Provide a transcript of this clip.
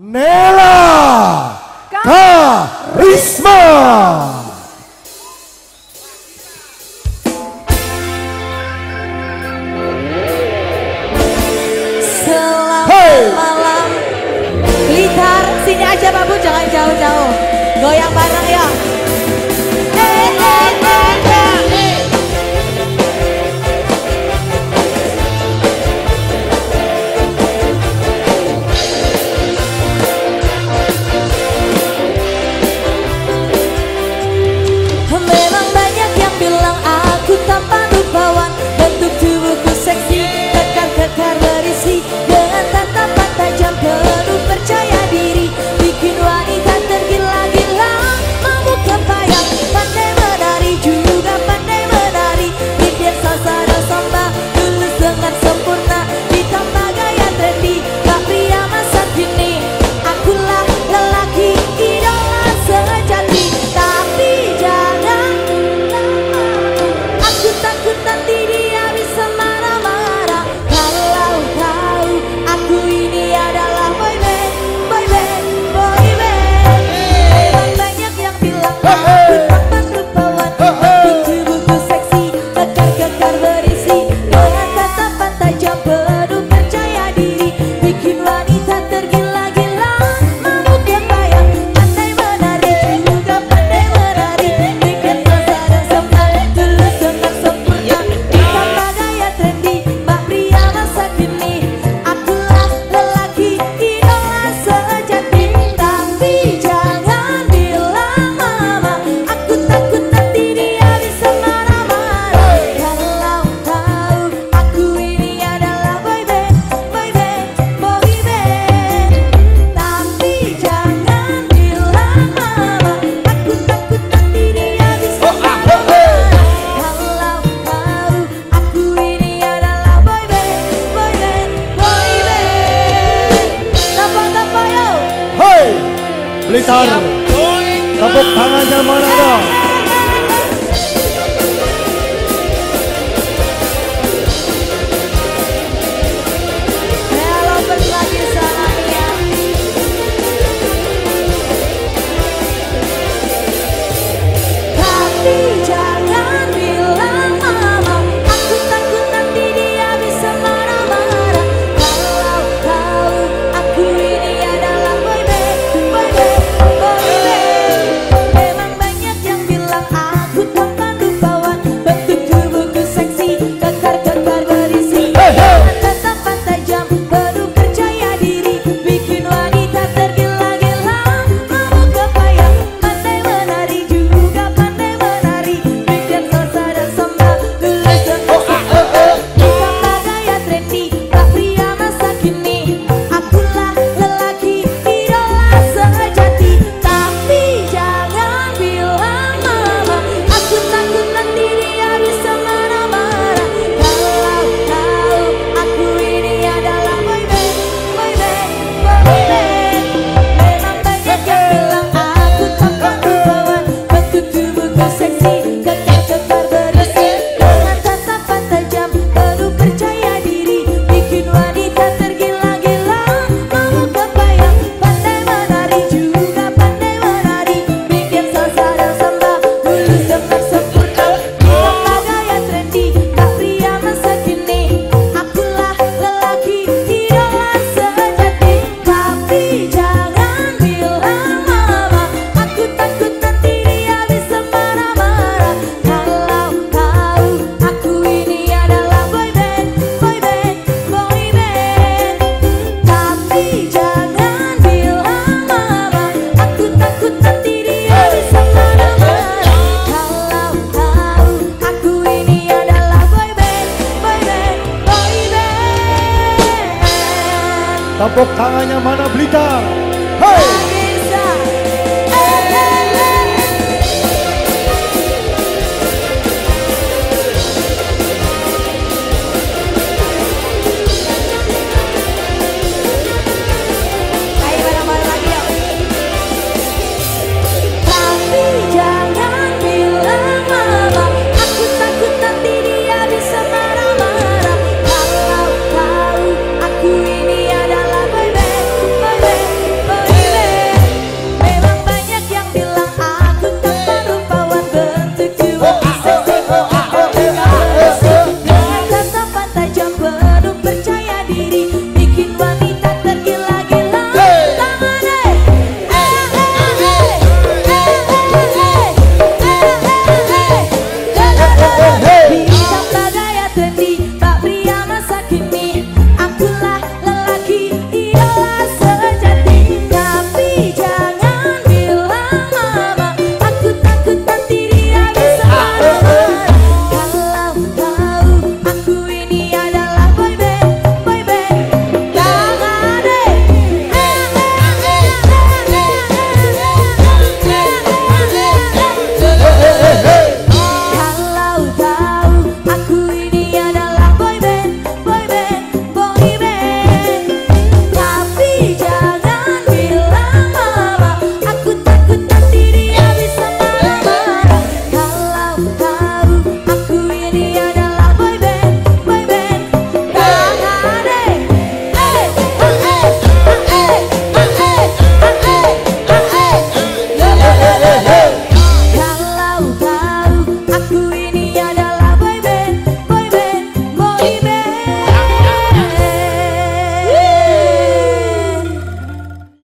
Nela Karisma. Selamat jangan jauh-jauh. Goyang bareng ya. tajam Blitar. Tepuk tangannya mana dong? Tepuk tangannya mana Blitar. Hey!